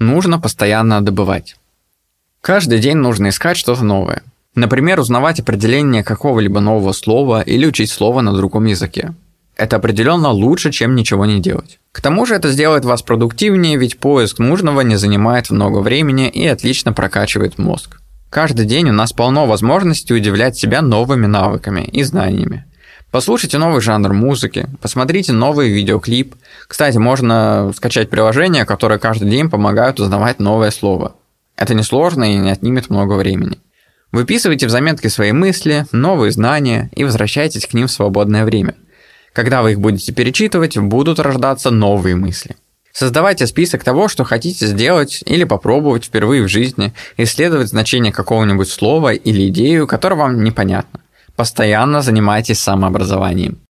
Нужно постоянно добывать. Каждый день нужно искать что-то новое. Например, узнавать определение какого-либо нового слова или учить слово на другом языке. Это определенно лучше, чем ничего не делать. К тому же это сделает вас продуктивнее, ведь поиск нужного не занимает много времени и отлично прокачивает мозг. Каждый день у нас полно возможностей удивлять себя новыми навыками и знаниями. Послушайте новый жанр музыки, посмотрите новый видеоклип. Кстати, можно скачать приложения, которые каждый день помогают узнавать новое слово. Это несложно и не отнимет много времени. Выписывайте в заметки свои мысли, новые знания и возвращайтесь к ним в свободное время. Когда вы их будете перечитывать, будут рождаться новые мысли. Создавайте список того, что хотите сделать или попробовать впервые в жизни, исследовать значение какого-нибудь слова или идею, которая вам непонятна. Постоянно занимайтесь самообразованием.